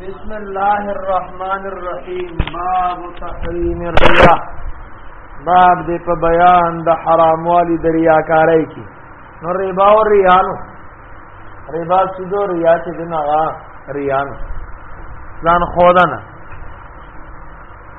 بسم الله الرحمن الرحیم باب تحریم الریا باب دې په بیان د حراموالي د ریاکارۍ کې نو ربا او ریانو ربا سودو ریا چې دنا ریانو ځان خودنه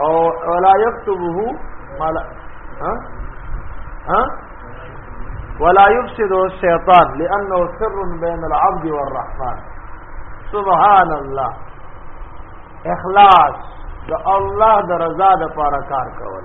او ولا يكتبه مال ها ها ولا يفسد الشيطان لانه سر بين العبد والرحمن سبحان الله اخلاص د الله د رضا د پاره کار کول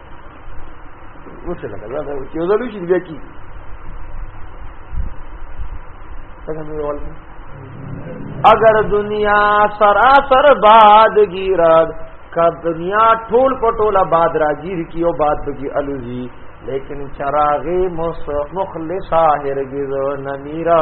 وڅه لګا دا یو ځل چې بیا کی څنګه مې ول اگر دنیا سراسر باد گیرد کا دنیا ټول پټولا باد را گیر کی او باد بگی الوزی لیکن چراغ مخلص هرگز نمیرا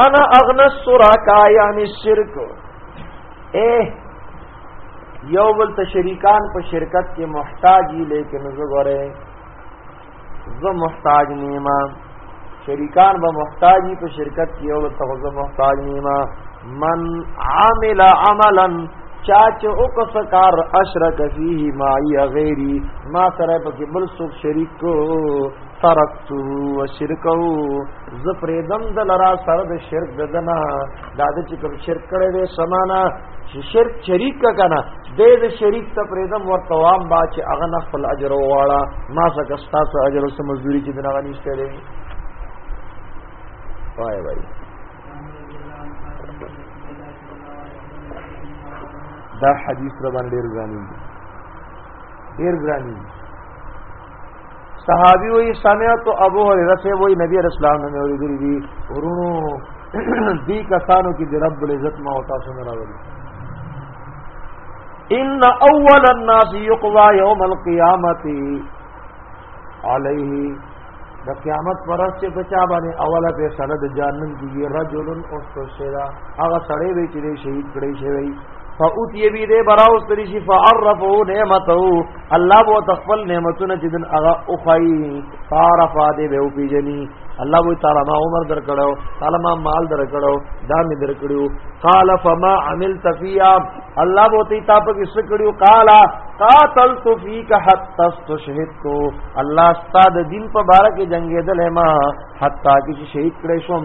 انا اغنا الشرکا یعنی شرک اے یو بل ته شریکان په شرکت کې محتاجی لیکن زګره زه محتاج نیما شریکان به محتاجی په شرکت کې یو بل ته زه محتاج نیما من عمل عملا چا چې او کو سکار اشرک فيه ما غیری ما سره په کې بل څوک شریک کو ترک و شرکو ز فریدم د لرا سره د شرک ددنا دا د چې کوم شرک کړي دي سمانا چې شرک شریک کا کنه د دې شریک ته فریدم ورته وام با چې هغه نه خپل اجر واړه ما څنګه ستاسو اجر او مزدوري چې دغه نشته دی وای وای دا حدیث را باندې ډیر ګرانی ډیر ګرانی صحابي وي سمعت ابو هريره سے وي نبی رسول الله نے وی دی دی ورونو دی کسانو کی دی رب العزت ما او تاسو نه راوړي ان اول الناس يقضى يوم القيامه عليه د قیامت پرس چې بچا باندې اوله په سره د جهنم کې رجل او سره هغه سړی وی چې شهید کړي شوی فاوت یبی دې براوس تری شي فعرفو نعمتو الله بو تخفل نعمتونه چې دن هغه او خای تعرف دې به پیجنی الله بو تعالی ما عمر در کړو تعالی ما مال در کړو دا می در کړو قال فما عملت فيا الله بو تی تاپ کې څه کړو قال قاتلت فيك حتى استشهدت الله استاد دین په بار کې جنگیدل ما حتا کې شهید کړې شوم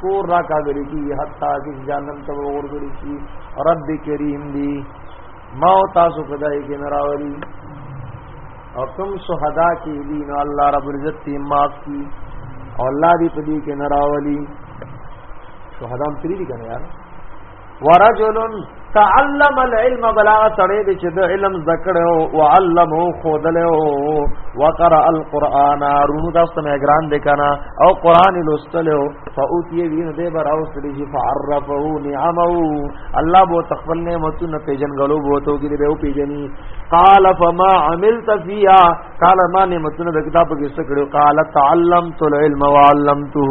کور را کاګړي کی حتا چې جانم ته ورګړي کی رب کریم دی ما او تاسو خدای کې نراوري او کوم شهدا کې دي نو الله رب عزت دې معاف کی او الله دې په دې کې نراولي شهدا هم تری دي کنه یار ورجل تعلم العلم بلا سړی دی چې د علم ذکر او علمو خودلو وقرا القرآن رونو تاسو ته ګران دی کنه او قران لوستلو فاوتی وین دی بر او سړي چې فعرفه نعمو الله بو تخفل نعمتونه پیجن غلو بو تو کې به پیجنی قال فما عملت فيها قال ما نعمتونه د کتاب کې څه کړو قال تعلمت العلم وعلمته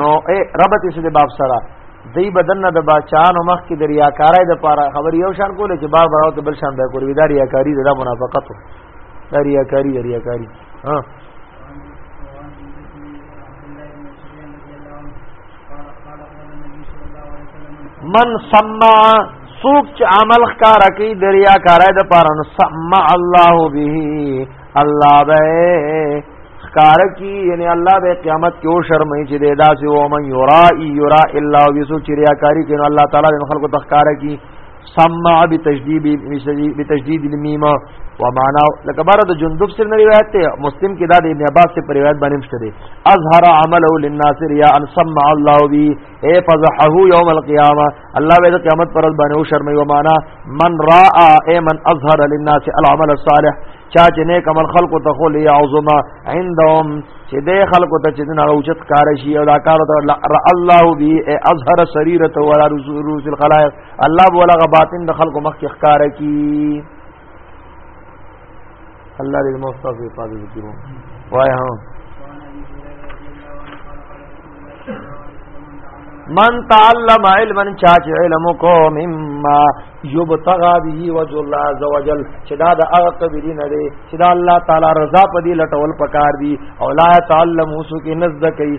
نو اے ربط یې د باب سره دی بدن نه د بچانو مخ کې د ریاکارای د پاره خبر یو شان کولې چې بار بار او بل شان به کوي دا ریاکاری دا منافقت دا ریاکاری دا ریاکاری ها من سمع سوک چې عمل ښکارا کوي د ریاکارای د پاره نو سمع الله به الله به کار کی یعنی الله به قیامت کې او شرمې چې دې داسې و من یرا یرا الا ویسو چې ریاکاری کین الله تعالی به خلکو تخکار کی سمع بتشدید بتشدید المیم و معنا لکه بار د جندب سره روایت ته مسلم کې دا د ابن عباس سے روایت باندې مشته اظهر عمله للناس ریا ان سمع الله بی اے فضحه یوم القیامه الله به قیامت پر ورځ باندې او شرمې و معنا من را اے من اظهر للناس العمل الصالح چا چې نیک عمل خلق ته خو لیا عظما عندهم چې دې خلق ته چې نه اوچت کار شي او دا کار ته الله بي اظهر سريرته ولا رسول الخلائق الله ولا غباطن د خلق مخ کې ښکار کی الله دې موږ تاسو حفاظت وکړي وای ها من تعلم علما چا چې علم کو مما یبتغى به وجه الله عز وجل چې دا د هغه قبلی نه دی چې دا الله تعالی رضا په دې لټول پکار دی او لا تعلم وسو کې نزد کوي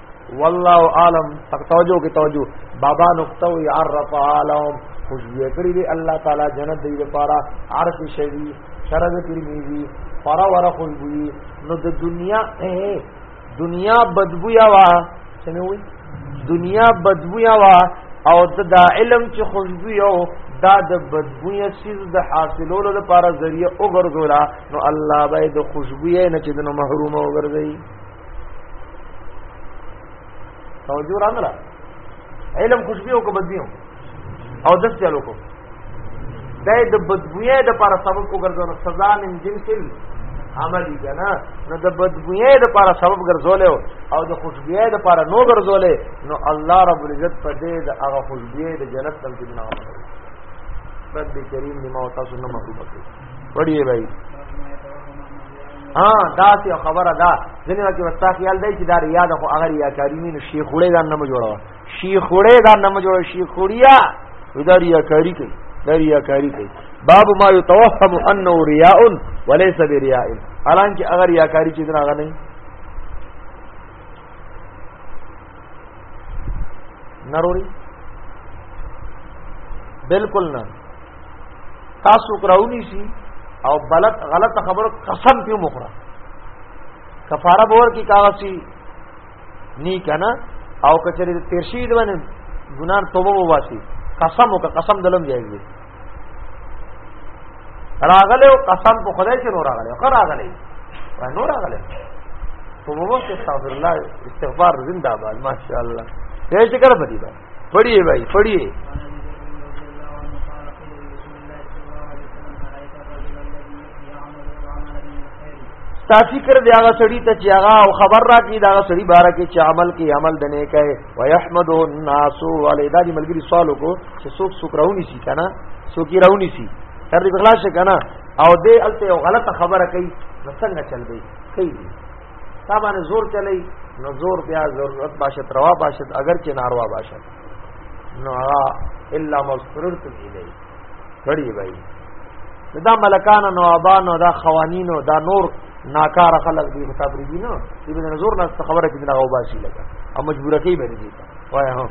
والله عالم تک توجه کی توجه بابا نقطه وی عرف عالم خوشبو کړی دی الله تعالی جنت دی لپاره عرف شوی شرز ترمذی فرا ور خوشبو نو د دنیا دنیا بدبو یا وا څنګه وی دنیا بدبو یا وا او د علم چې خوشبو یو دا د بدبوې سیز د حاصلولو لپاره ذریعہ وګرځولا نو الله به د خوشبوې نه چې د محروم وګرځي توجه رانه علم خوشبي او کبدي او دس چلو کو دا د بدبوی د پر سبب وګرځول سزا من جنس عملی کنا نو د بدبوی د پر سبب ګرځول او د خوشبوی د پر نو ګرځول نو الله رب العزت په دې د هغه خوشبوی د جنت تل کې نه رب کریم دې ما تاسو نه مخلوق کړی وړي بھائی ها دا سی خبره دا ځنه کې وستا خیال دی چې دا ریا ده خو هغه ریا کاری نه شي خوړې دا نه جوړه شي خوړې دا نه جوړه شي خوړیا دا ریا کاری کوي دا ریا کاری کوي باب ما يتوهم انه رياء وليس برياء حالانکه اگر ریا کاری چې دا نه نروري بالکل نه تاسو کراونی شي او بلد غلط خبر قسم پیو مخره کفاره بور کی کاغسی نی کنا او کچری تیر شي د باندې ګناه توبه وباسي قسم او قسم دلم جایز دی راغله او قسم په خدای چې نور راغله خو راغله وای نور راغله تو وو چې استغفر الله استغفار زنده باد ماشاء الله یې چې کړه بدی بھائی پڑھیے بھائی پڑھیے تا فکر دی هغه سړی ته چې هغه او خبر را کی دا سړی بارا کې چې عمل کې عمل دنه کوي ويحمد الناس علی دا دی ملګری سوال کو چې څوک څوک راونی شي کنه څوک راونی شي تر دې خلاص کنه او دې الته یو غلطه خبره کوي څنګه چل دی کوي تا باندې زور چلی نو زور بیا ضرورت باشد روا باشد اگر چې ناروا باشد نو الا مغفرت الیه کړی وای دا ملکان او نوابان او دا قوانین او دا نور ناکار خلق دی خطاب ریږي نو دې به نظر نه خبره کې نه غوباسي لګا او مجبور کوي به دې وای هو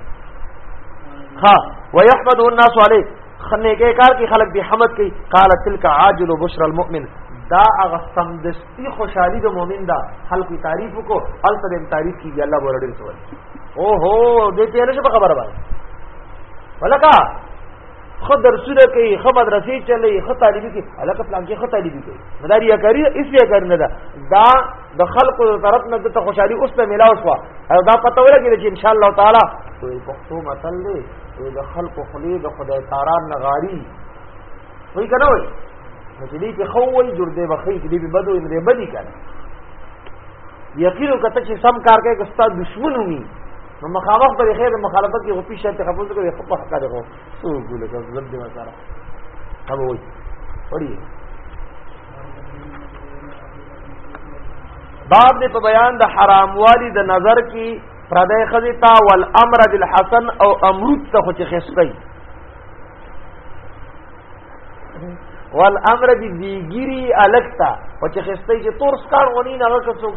ها ويحمد الناس عليه خنه کې کار کې خلق به حمد کوي قال تلك عاجل بشرى المؤمن دا هغه سمدستي خوشحالي د مؤمن دا خلق تعریف کو الته دې تعریف کیږي الله ورډل سوال او هو دې ته نه خبره باندې ولکه خو درسونه کوي خو مدرسې چلی خو طالبي کوي علاقه پلان کې خو طالبي کوي مداري کوي اس لیے کار نه ده دا د خلکو طرف نه ته خوشحالي اوس ته ملاو شو او دا پته ولګي چې ان شاء الله تعالی کوئی پښتو متل دی د خلکو خلی د خدای تاران نه غاری وای کنه وای چې دې په خو وای جوړ دې بخې کې دې په بدو دې بدی کنه یقینو کته چې سم کار کوي که ستاسو دشمن وي نو مخامخ پر خیر مخالفت کې غوپی شرط قبول کوي خو په حق راغو سو ګوله کا زړه دې وساره هم وای وړي باب دې په بیان د حرام والی د نظر کې پردې خزي تا ول امر بالحسن او امرود ته خو چې خسکای والامر بالذیګری الکتا او چې خسته چې تور سکار غونی نه وکړ څوک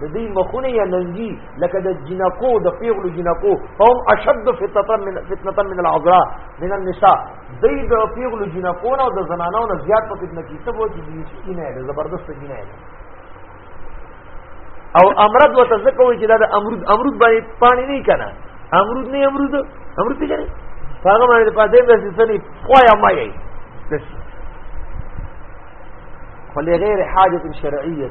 د دې مخونه یا ننګي لکه د جنکو د پیغلو جنکو هم اشد فتنه من فتنه من العذراء من النساء دې د پیغلو جنکو نه او د زنانو نه زیات په فتنه کې څه وځي دې سینه ده زبردست سینه ده او امرد وته ځکه وي چې دا د امرود امرود باندې پانی نه کنه امرود نه امرود امرود پیژنې هغه باندې پاتې به سني خویا ما یې خو لغیر حاجت شرعیه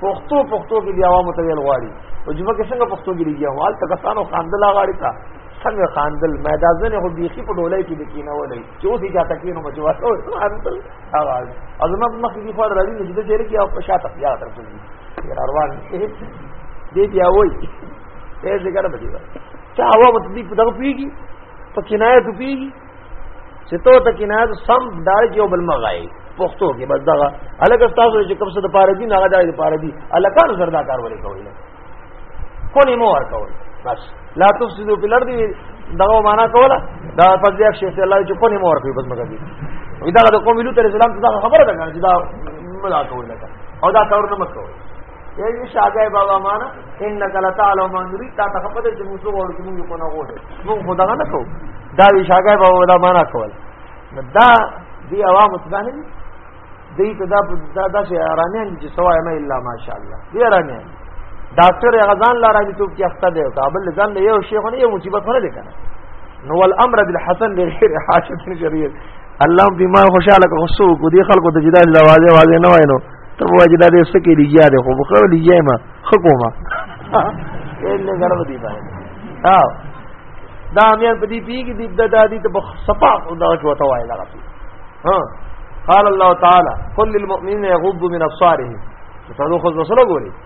پښتو پښتو کې دی عوامو ته ویل غواړي او جمعه کې څنګه پښتو کې لګیا وال تکستانو خاندل غاړي تا څنګه خاندل مې دا ځنه خو بيخي په ډولای کې دکینه ولې چې اوس یې چاته کینو مجو واسو خاندل هغه ازما په مخ کې خو راځي چې د چیرې کې او په شاته یا تر څو دې روان دې بیا وای دې څنګه بچي چا هوا مت دې په دغه پیږي په کنایه ته پیږي چې تو ته کنایت سم دار کې وبل مغای پښتو کې بس دا الګ تاسو چې کوم څه د پاره دي نه غدا د پاره دي الکان سره دا کار ولې کوي کونی مو ور کوي بس لا تفسدوا في الارض دغه معنا کوله دا فضل یک شیخ الله چې کونی مو ور کوي بس مګر دي دا د قوم لوط اسلام ته خبره ده چې دا ملا کوي او دا کارونه مکوي یی شاګه بابا معنا انک لتعلم ما نريد تا ته خپل چې موږ وو چې موږ کو نه وو موږ خدا نه کو دا وی شاګه بابا ولا معنا کول دا دی عوام متبانه دي دی ته دا دا دا چې ایرانیان چې سوای ما الا ماشاء الله دی ایرانیان ډاکټر غزان لاره دي ټوب کې اخته دی او کابل ځان له یو شیخ نه یو مصیبت نه دی کنه نو الامر بالحسن لغیر حاجت شریعت الله بما خوشاله کو خصو کو دی خلکو ته جدا جدا واځي واځي نه وای نو ته واجب ده څه کې دی یاد خو خو دی یما حکومت کله غرب دی باندې ها دا امیر په دې پیګ دې د دادی ته صفا او دا شو ته وای لګا ها قال الله تعالی قل للمؤمنین یغضوا من ابصارهم ته دوه خو وسره ګوري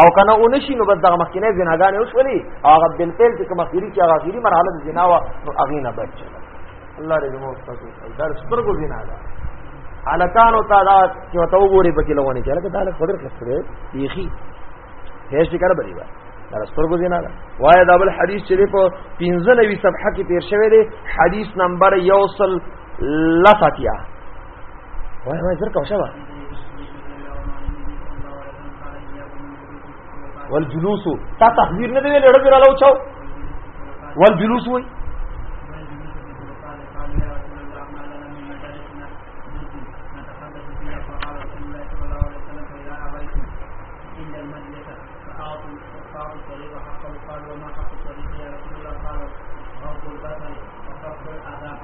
او کنه اونشي نو بس دغه مخکینه زناګانې وشولې او هغه بل پیل چې کوم اخیری چې هغه اخیری مرحله د زنا وا نو هغه نه بچ الله دې موږ تاسو در سترګو زنا ده الکانو تا دا چې وته وګوري پکې لوونه چې لکه دا له خبر خسته یخي هیڅ دې کړه بری وای در سترګو زنا ده وای دا بل حدیث چې په 15 صفحه کې تیر شوی دی حدیث نمبر یوصل لفتیا وای وای زر کوشه ما والجلوس تا تحذير نه دی ویل ډېر راو چاو والجلوس وای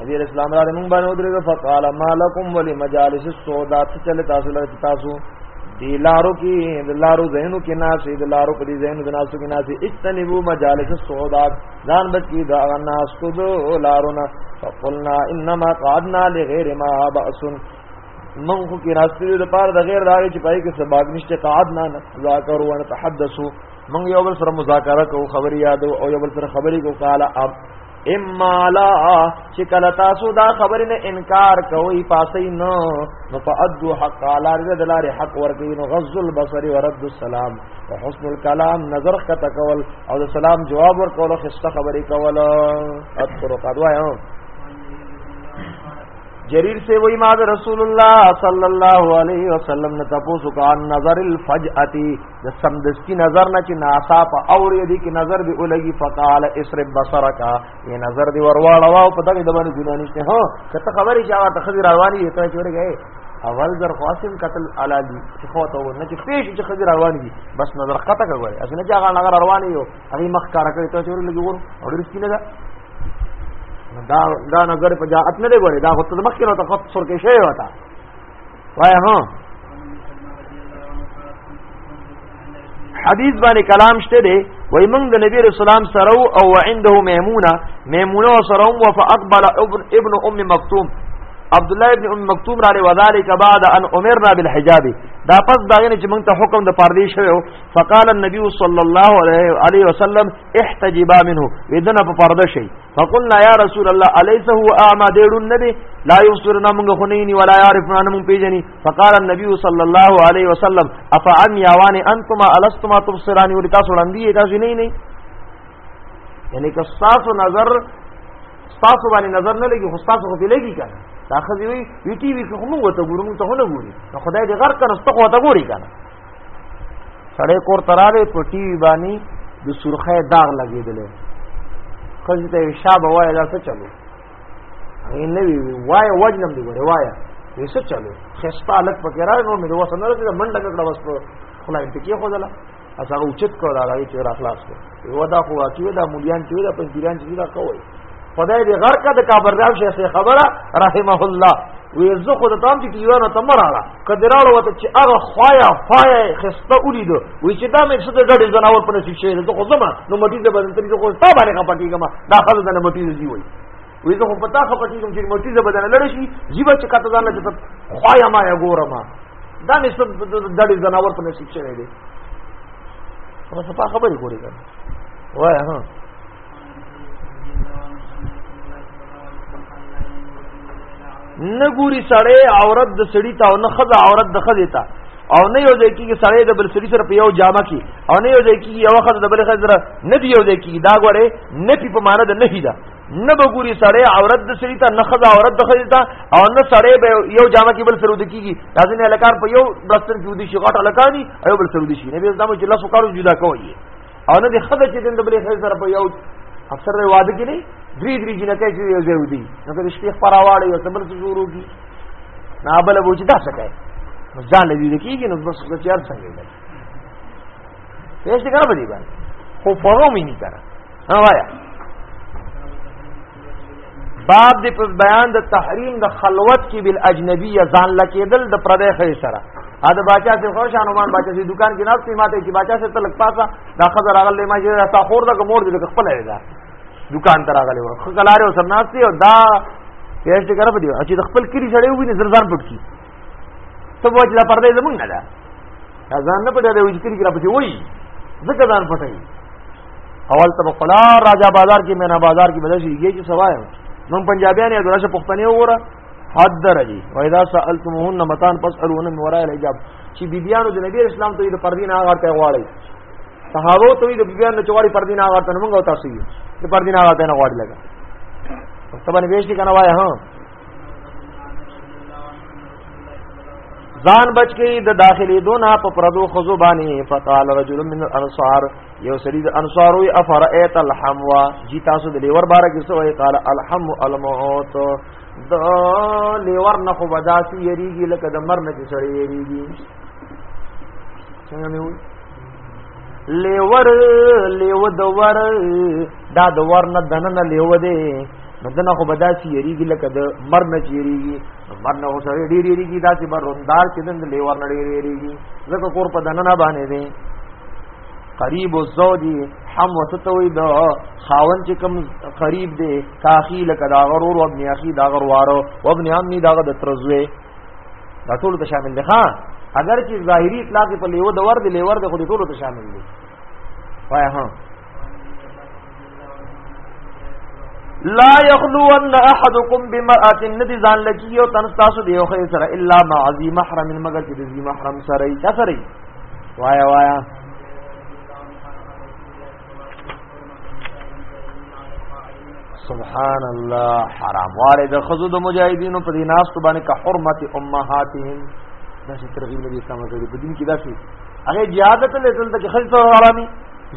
نبی علیہ السلام را موږ باندې ودرېږه فقال ما لكم ولمجالس السوداء چې چل تاسو لږ تاسو دی لارو کې د لارو زینو کې ناسې د لارو په دې زینو د ناسو کې ناسې اجتنبو مجالس السودا ځان بچی دا ناس کو دو لارونه فقلنا انما قعدنا لغیر ما باس من خو کې راستي د پاره د غیر داږي چې پای کې سباق نشته قعدنا ذاکر و نتحدثو من یو بل سره مذاکره کو خبري یادو او یو بل سره خبري کو قال اب اما لا چې کله تاسو دا خبرې نه انکار کوئ پاسې نو نو فادو حق علی رد لار حق ورګي نو غض البصر ورد السلام وحسن الكلام نظر کا تکول او سلام جواب ورکول خسته خبرې کول اذكر قد وایو جریر سے وہی ماد رسول اللہ صلی اللہ علیہ وسلم نے تپوس کا نظر الفجعتی د سمدستی نظر نه چې ناسا په اورې دي کې نظر دی ولګي فقال اسرب بصرك ای نظر دی ورواړه واو په دغه دمن ګنا نشته هو کته خبرې چې وا تخذ رواني دي ته چورې گئے اول زر قاسم قتل علا دي چې خو ته نه چې پیش چې خذ رواني دي بس نظر قطه کوي اسنه چې هغه نظر رواني یو هغه مخ کار کوي ته چورې لګي ور اور رسکی نه دا دا نظر په جاءت نه دی ګوري دا خو ته مخ کې نو ته خود سر کې شی وتا وای ها حدیث باندې کلام شته دی وای موږ د نبی رسول الله سره او عنده میمونه میمونه سره او فاقبل ابن ابن ام مکتوم عبد الله ابن ام مکتوم را لې وذالک بعد ان امرنا بالحجاب دا پس دا غنه چې موږ ته حکم د پردې شوی فقال النبي صلی الله علیه وسلم احتجبا منه ودنه په پرده شي فقلنا یا رسول الله الیس هو اعما دیړون نبی لا یبصرنا موږ خو نه ولا یعرفنا موږ پیژني فقال النبي صلی الله علیه وسلم افعن یوان انتما الستما تبصرانی ولې تاسو وړاندې تاسو نه نه یعنی که تاسو نظر تاسو باندې نظر نه لګي خو تاسو خو دې لګي کنه دا خو وی وی ټي وی خو موږ ته ګورو موږ ته نه ګوري خدای دې غر کنه ستاسو ته ګوري کنه سړی کور تراله په ټي وي باندې د سرخه داغ لګېدل خځه ته شاب وای دا څه چلو هغه نه وی وای وجنم دی وره وای یې څه چلو خسته الک پکې را نو مې وسه نه راځي منډه کړه بس په خلاین ته کې خو دلا اسا اوچت کو دا راوي چې را خلاص کو یو دا خو واقعي دا مليان چې دا پنځيران چې دا کوي خدای دې غر کا د کابر راو شي سه خبره رحمه الله وې زه خو د تام چې دیوان ته مراړه کډراړو وته چې هغه خوایا خوایا خسته ولید وې چې دا مې څه د ډډې زناور په نصیب شي زه خو زما نو مټی د بدن ترې خو تا باندې خپټیګم دا خلک د مټی دی وې وې زه خو پتا خپټیګم چې مټی د بدن لړ شي جیبه چې کته ځان چې خوایا ما یا ګورم دا مې څه د ډډې زناور په نصیب شي دی نو څه په خبرې ګورې کنه وای ها نه ګوري سړی عورت د سړی ته او نه خزه عورت د خزه ته او نه یو ځای کېږي سړی د بل سړي سره په یو جامه کې او نه یو ځای کېږي یو خزه د بل خزه سره نه دی یو ځای کېږي دا ګوره نه پی په معنا د نهي ده نه به ګوري سړی عورت د سړي ته نه خزه عورت د خزه ته او نه سړی به یو جامه کې بل سره ود کېږي تاسو نه الکار په یو دستر کې ودی شي غټ الکانی او بل سره ودی شي نه به زموږ چې لاسو کارو جدا کوي او نه دې خدای چې دین د بلې خې سره په یو اکثر دی واده کې نه درې درې جنکه چې یو ځای ودی نو کې شپې خبره واړې یو تبل څه شروع کی نه بل بوج دا څه کوي نو ځان لې دې کېږي نو بس د چار څنګه دی پېښ دې کار بدی باندې خو فورو مې نه کړه ها وایا باب دې په بیان د تحریم د خلوت کې بل اجنبی ځان لکېدل د پردې خې سره ا د باچا سي خو شان عمان باچا سي دکان کې ناس ماته چې باچا سي تلک پاسه دا خزر اغل ما چې راستا خور د مور دې خپل دی دا دکان تر اغل و خلاره سر ناس او دا یې چې کړه په دې چې خپل کلی سره ویني زرزان پټ کی ته وځه دا پردې زمونږ نه ده ځان نه پټه دی وځي کړي را پچې وای ځکه ځان پټه اول ته خلا راجا بازار کې مینا بازار کې بدل شي چې سوای نو پنجابیان یې دراشه پښتنې وره حد درجه و اذا سالتمهن متان فاسالون من وراء الحجاب چې بیبيانو د نبی اسلام ته د پردین هغه ته غواړي صحابه ته د بیبيانو چواري پردین هغه ته موږ تاسو یې د پردین هغه ته نه غواړي لګا طبعا ویش دي کنه وای ها ځان بچ کی د داخلي دونا په پردو خزو باندې فقال رجل من الانصار یو سړي د انصارو افرایت الحموا جی تاسو د لیور بارے کې سوې قال الحم الموت د لیور نه خو بداسي یریږي لکه د مرنه چې سړی یریږي څنګه مې وایي لیور لیو د ور دا د ور نه دننه لیو دی نو دنه خو بداسي یریږي لکه د مر نه چیریږي مر نه وسره ډیر یریږي داسې مر روندار چې د لیور نه ډیر یریږي ځکه کور په دننه باندې دی قریب الزوج هم وتتوي د خاون چې کوم قریب دی کاخی لکه دا غرور او ابن اخی دا غروارو او ابن عمي دا د ترزوي دا ټول ته شامل دي ها اگر چې ظاهري اطلاق په لیو د ور دي لیور د خو دې ټول ته شامل دي وای ها لا يخلو ان احدكم بمرأه ندي ځان لکی او تن تاسو دی خو سره الا مع ذي محرم مگر چې ذي محرم سره ای سره وایا وایا سبحان الله حرام واره د خزو د مجاهدینو په دې ناس باندې کا حرمت امهاتهم دا چې ترغیب نبی اسلام ورته په دین کې دا شي هغه زیادت له دلته کې خلک حرامي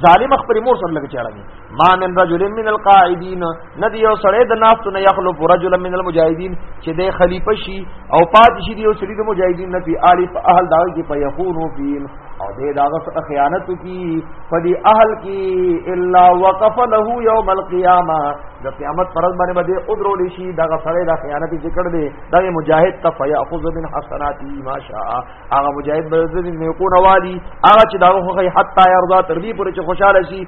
ظالم خپل مور سره لګ چاړه ما من رجل من القاعدين نه دی یو سړی د ناس نه یخلف رجل من المجاهدین چې د خلیفہ شي او پات شي دی یو سړی د مجاهدین نه پی الی په اهل دا کې په یخونو فین او دې دا غس خیانت کی فدی اهل کی الا وقف له یوم القیامه د قیامت پرز باندې باندې ادرو لشي دا غسړی دا خیانت ذکر دی دا مجاهد ته فیاخذ من حسناتی ما شاء هغه مجاهد بزدین نه کو نوالی هغه چې دا خو حتا یرضا تر دې پورې چې خوشاله شي